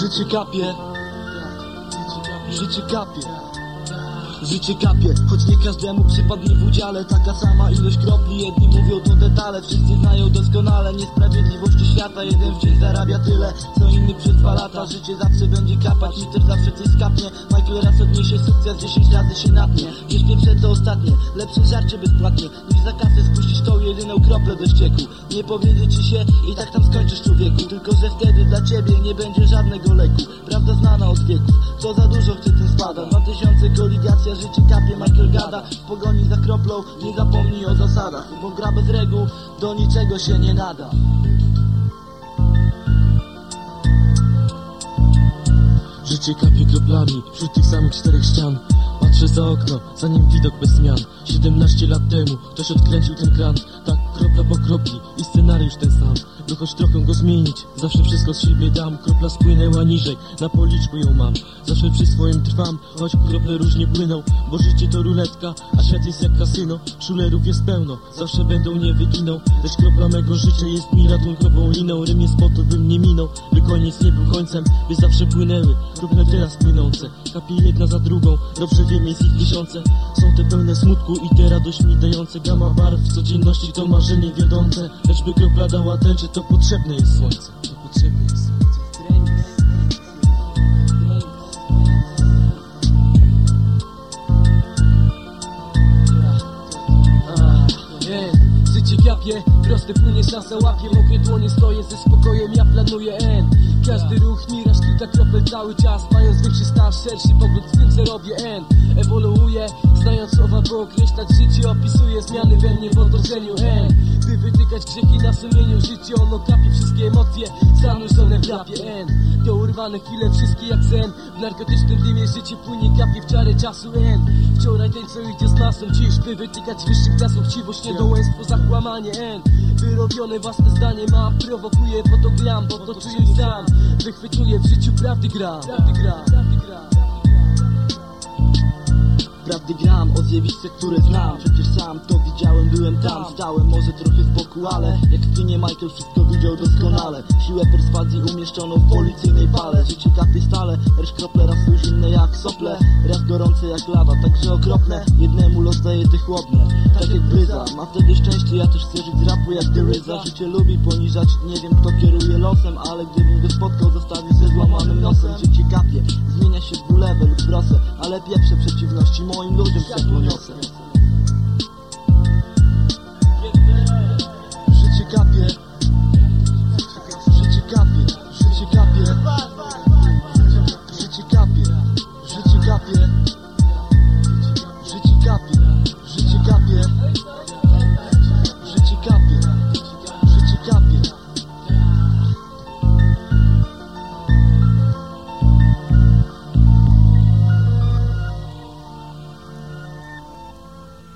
Życie kapie. Życie kapie Życie kapie, choć nie każdemu przypadnie w udziale. Taka sama ilość kropli, jedni mówią to detale. Wszyscy znają doskonale niesprawiedliwości świata. Jeden w dzień zarabia tyle, co inny przez dwa lata. Życie zawsze będzie kapać, mi też zawsze coś skapnie. Michael raz odniesie sukces, 10 razy się natnie Wiesz pierwsze to ostatnie, lepsze żarcie bezpłatnie Niż za kasę spuścisz tą jedyną kroplę do ścieku. Nie powiedzie ci się i tak tam skończysz człowieku. Tylko, że wtedy dla ciebie nie będzie żadnego leku. Prawda znana od wieków, co za dużo chce tym spada. 2000 koligacja, życie kapie, Michael gada W pogoni za kroplą, nie zapomnij o zasadach Bo gra bez reguł do niczego się nie nada. Życie kapie kroplami wśród tych samych czterech ścian. Patrzę za okno, za nim widok bez zmian. 17 lat temu ktoś odkręcił ten kran. Tak kropla po kropli i scenariusz ten sam. By choć trochę go zmienić. Zawsze wszystko z siebie dam. Kropla spłynęła niżej, na policzku ją mam. Zawsze przy swoim trwam. Choć krople różnie płyną Bo życie to ruletka, a świat jest jak kasyno. Szulerów jest pełno, zawsze będą nie wyginą. Lecz kropla mego życia jest mi ratunkową liną. Rym jest po to, bym nie minął By koniec nie był końcem, by zawsze płynęły Krople teraz płynące, kapie jedna za drugą. Dobrze wiem, jest ich tysiące. Są te pełne smutku i te radość mi dające. Gama barw w codzienności to marzenie wiodące Lecz by kropla dała tęczę, to potrzebne jest słońce To potrzebne jest słońce Kapie, proste płynie szansa łapie Mokre dłonie stoję ze spokojem, ja planuję N. Każdy ruch, miraż, kilka kropel cały czas. Mając większy staż, szerszy pogląd z tym, co robię N. Ewoluuję, znając słowa, by określać życie. Opisuję zmiany we mnie w otoczeniu N. By wytykać grzechy na sumieniu Życie ono kapie, wszystkie emocje zanurzone w rapie N To urwane chwile, wszystkie jak sen. W narkotycznym dymie życie płynie, kapie w czary czasu N. Wczoraj ten, co idzie z masą Dziś, by wytykać wyższych klasów Chciwość, niedołęstwo, zakłamanie N. Wyrobione własne zdanie ma Prowokuje, bo to gram, bo to czuję sam. Wychwytuję w życiu prawdy gra. Prawdy gra, prawdy gra Prawdy gram o zjawiskach, które znam. Przecież sam to widziałem, byłem tam. Stałem może trochę z boku, ale Jak w kinie Michael wszystko widział doskonale. Siłę perswazji umieszczono w policyjnej pale. Życie kapie stale, lecz krople raz są zimne jak sople. Raz gorące jak lawa, także okropne. Jednemu los daje te chłodne. Tak jak bryza, ma wtedy szczęście. Ja też chcę żyć z rapu jak The Ryza. Życie lubi poniżać, nie wiem kto kieruje losem Ale gdybym go spotkał, złamanym nosem Życie kapie, zmienia się w ulewę lub w rosę Ale pieprze przeciwności moim ludziom światło niosę